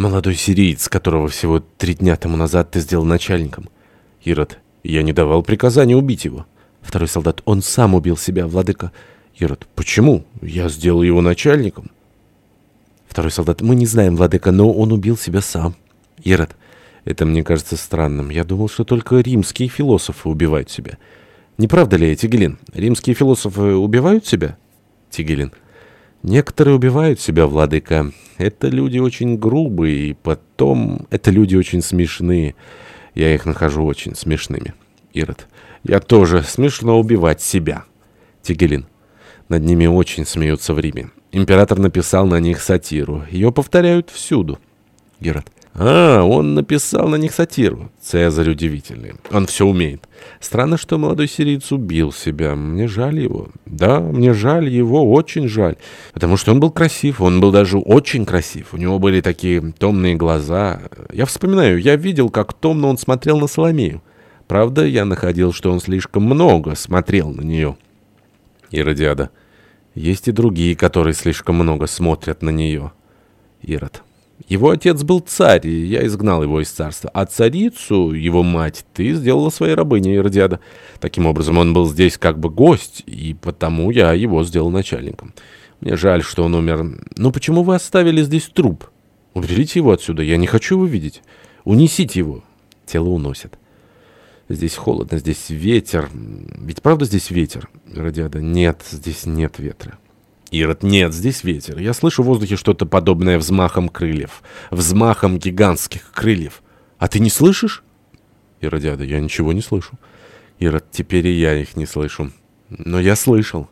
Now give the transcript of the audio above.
Молодой сириец, которого всего три дня тому назад ты сделал начальником. Ирод, я не давал приказания убить его. Второй солдат, он сам убил себя, владыка. Ирод, почему? Я сделал его начальником. Второй солдат, мы не знаем, владыка, но он убил себя сам. Ирод, это мне кажется странным. Я думал, что только римские философы убивают себя. Не правда ли, Тигелин? Римские философы убивают себя? Тигелин. Некоторые убивают себя, владыка. Это люди очень грубые, и потом это люди очень смешные. Я их нахожу очень смешными. Ирод. Я тоже. Смешно убивать себя. Тигелин. Над ними очень смеются в Риме. Император написал на них сатиру. Ее повторяют всюду. Герат. А, он написал на них сатиру. Цезарь удивительный. Он все умеет. Странно, что молодой сириец убил себя. Мне жаль его. Да, мне жаль его, очень жаль. Потому что он был красив. Он был даже очень красив. У него были такие томные глаза. Я вспоминаю, я видел, как томно он смотрел на Соломею. Правда, я находил, что он слишком много смотрел на нее. Иродиада. Есть и другие, которые слишком много смотрят на нее. Ирод. Его отец был царь, и я изгнал его из царства. А царицу, его мать, ты сделала своей рабыней, Иродиада. Таким образом, он был здесь как бы гость, и потому я его сделал начальником. Мне жаль, что он умер. Но почему вы оставили здесь труп? Уберите его отсюда, я не хочу его видеть. Унесите его. Тело уносят. Здесь холодно, здесь ветер. Ведь правда здесь ветер, Иродиада? Нет, здесь нет ветра. Ирод, нет, здесь ветер. Я слышу в воздухе что-то подобное взмахом крыльев. Взмахом гигантских крыльев. А ты не слышишь? Иродиада, я ничего не слышу. Ирод, теперь и я их не слышу. Но я слышал.